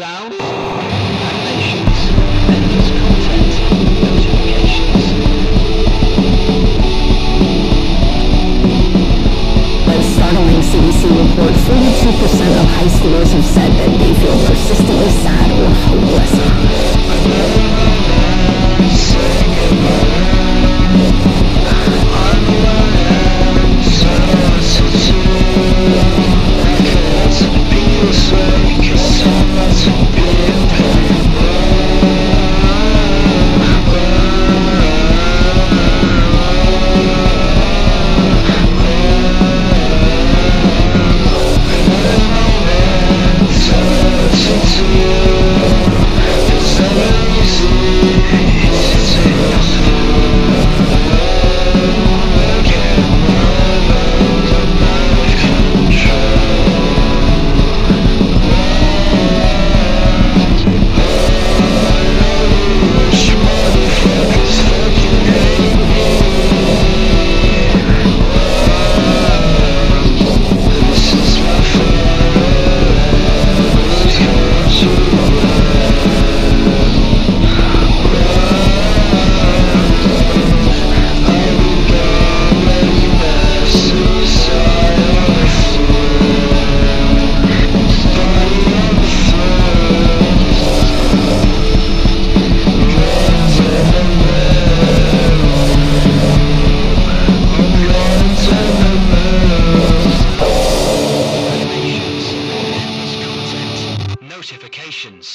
sound, animations, endless content, notifications. Most startling CDC report, 42% of high schoolers have said that they feel persistently sad or hopeless. notifications.